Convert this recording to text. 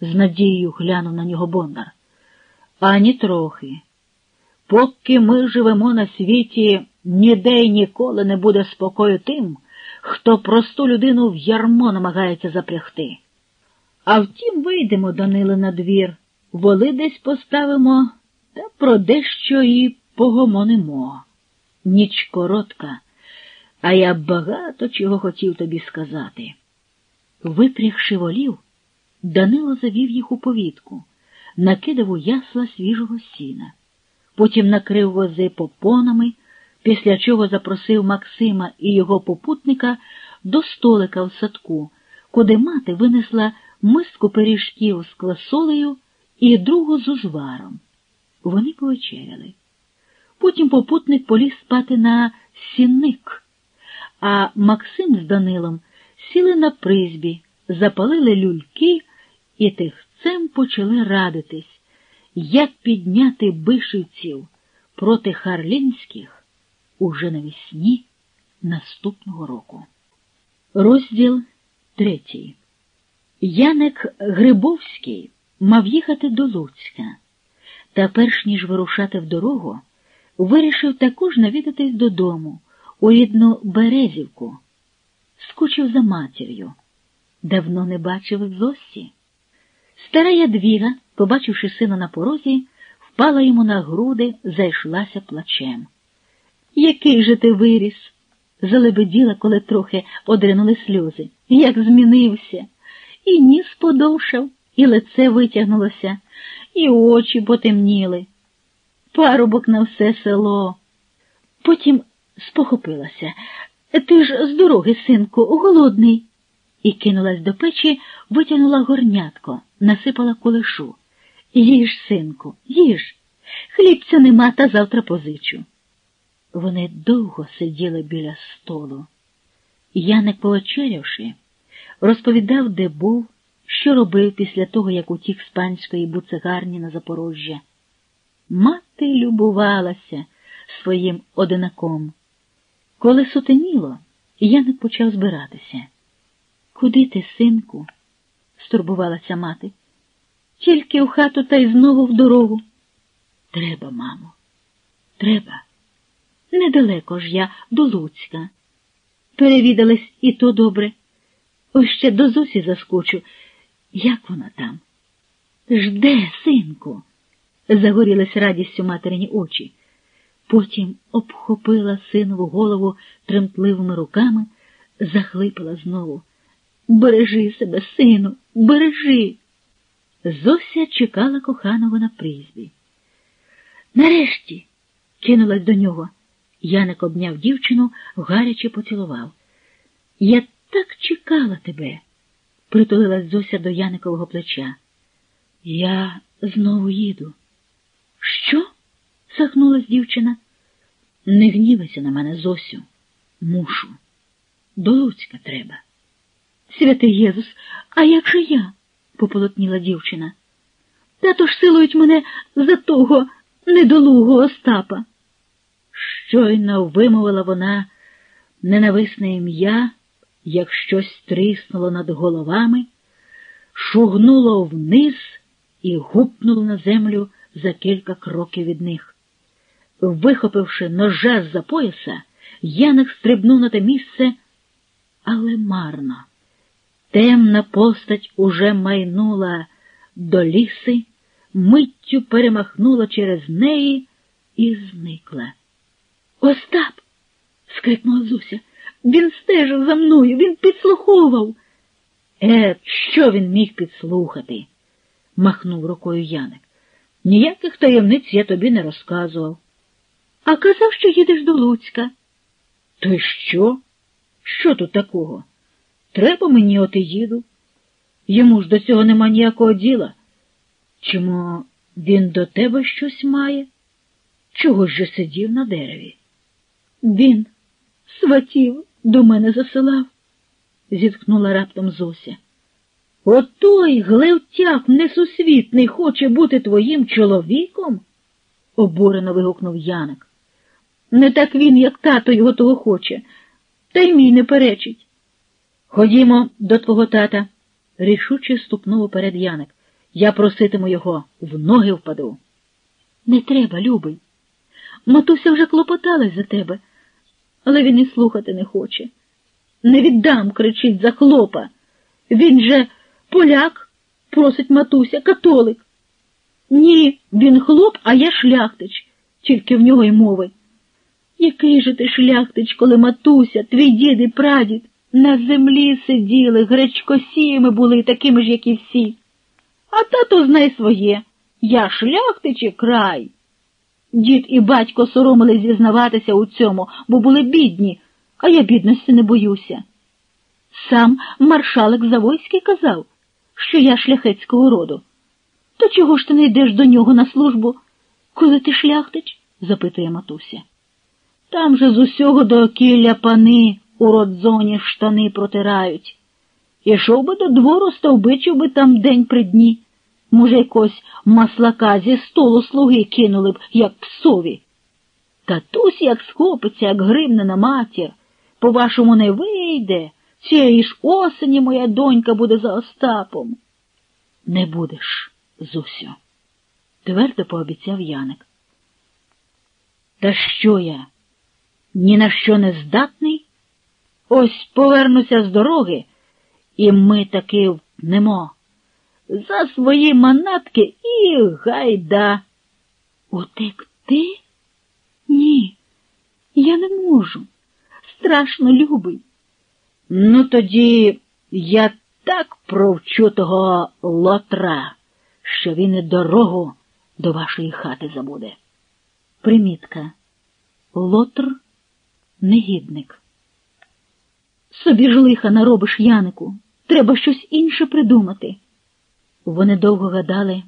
з надією глянув на нього Бондар. Ані трохи. Поки ми живемо на світі, ніде й ніколи не буде спокою тим, хто просту людину в ярмо намагається запрягти. А втім, вийдемо, Даниле, на двір, воли десь поставимо та про дещо і погомонимо. Ніч коротка, а я багато чого хотів тобі сказати. Випрягши волів, Данило завів їх у повітку, накидав у ясла свіжого сіна, потім накрив вози попонами, після чого запросив Максима і його попутника до столика в садку, куди мати винесла миску пиріжків з класолею і другу з узваром. Вони повечеряли. Потім попутник поліз спати на сінник, а Максим з Данилом сіли на призбі, запалили люльки і тихцем почали радитись, як підняти бишівців проти харлінських уже навесні наступного року. Розділ третій. Яник Грибовський мав їхати до Луцька, та перш ніж вирушати в дорогу, вирішив також навідатись додому, у рідну Березівку, скучив за матір'ю. Давно не бачив Зосі. Стара ядвіга, побачивши сина на порозі, впала йому на груди, зайшлася плачем. Який же ти виріс? залебеділа, коли трохи одринули сльози. Як змінився, і ніс подовшав, і лице витягнулося, і очі потемніли. Парубок на все село. Потім спохопилася. Ти ж з дороги, синку, голодний. І кинулась до печі, витягнула горнятко, насипала кулешу. Їж, синку, їж. Хлібця нема, та завтра позичу. Вони довго сиділи біля столу. Яник, повечерявши, розповідав, де був, що робив після того, як утік з панської буцегарні на Запорожжя. Мати любувалася своїм одинаком. Коли сутеніло, Яник почав збиратися. Куди ти, синку? Стурбувалася мати. Тільки в хату та й знову в дорогу. Треба, мамо, треба. Недалеко ж я до Луцька. Перевідались і то добре. Ось ще до Зосі заскочу. Як вона там? Жде, синку, загорілась радістю материні очі. Потім обхопила синову голову тремтливими руками, захлипала знову. Бережи себе, сину, бережи. Зося чекала коханого на призбі. Нарешті кинулась до нього. Яник обняв дівчину, гаряче поцілував. Я так чекала тебе, притулилась Зося до Яникового плеча. Я знову їду. Що? сахнулась дівчина. Не гнівайся на мене, Зосю. Мушу. До Луцька треба. Святий Єзус, а як же я? пополотніла дівчина. Тато ж силують мене за того недолугого Остапа. Щойно вимовила вона ненависне ім'я, як щось тріснуло над головами, шугнуло вниз і гупнуло на землю за кілька кроків від них. Вихопивши ножа з за пояса, Яник стрибнув на те місце, але марно. Темна постать уже майнула до ліси, миттю перемахнула через неї і зникла. Остап. скрикнула Зуся. Він стежив за мною, він підслуховував. Е, що він міг підслухати? махнув рукою Яник. Ніяких таємниць я тобі не розказував. А казав, що їдеш до Луцька. То й що? Що тут такого? Треба мені, от і їду. Йому ж до цього нема ніякого діла. Чому він до тебе щось має? Чого ж же сидів на дереві? Він сватів до мене засилав, зітхнула раптом Зося. Отой глевтяк несусвітний хоче бути твоїм чоловіком? обурено вигукнув Яник. Не так він, як тато його того хоче, та й мій не перечить. Ходімо до твого тата, рішуче ступнув уперед Яник. Я проситиму його, в ноги впаду. Не треба, любий. Матуся вже клопоталась за тебе, але він і слухати не хоче. Не віддам, кричить за хлопа. Він же поляк, просить матуся, католик. Ні, він хлоп, а я шляхтич, тільки в нього й мови. Який же ти шляхтич, коли матуся, твій дід і прадід на землі сиділи, гречкосіями були такими ж, як і всі. А тато знай своє. Я шляхтич і край. Дід і батько соромились зізнаватися у цьому, бо були бідні, а я бідності не боюся. Сам маршалик Завойський казав, що я шляхетського роду. То чого ж ти не йдеш до нього на службу, коли ти шляхтич? запитує матуся. Там же з усього до окілля пани у родзоні штани протирають. Ішов би до двору, стовбичив би там день при дні. Може, якось маслака зі столу слуги кинули б, як псові. Татусь як схопиться, як гримне на матір. По-вашому, не вийде. Цієї ж осені моя донька буде за Остапом. Не будеш, Зусю, твердо пообіцяв Яник. Та що я? Ні на що не здатний? Ось повернуся з дороги, і ми таки впнемо. За свої манатки і гайда. Утекти? Ні, я не можу. Страшно любий. Ну, тоді я так провчу того лотра, що він і дорогу до вашої хати забуде. Примітка. Лотр негідник. Собі ж лиха наробиш, Янику. Треба щось інше придумати. Вони довго гадали.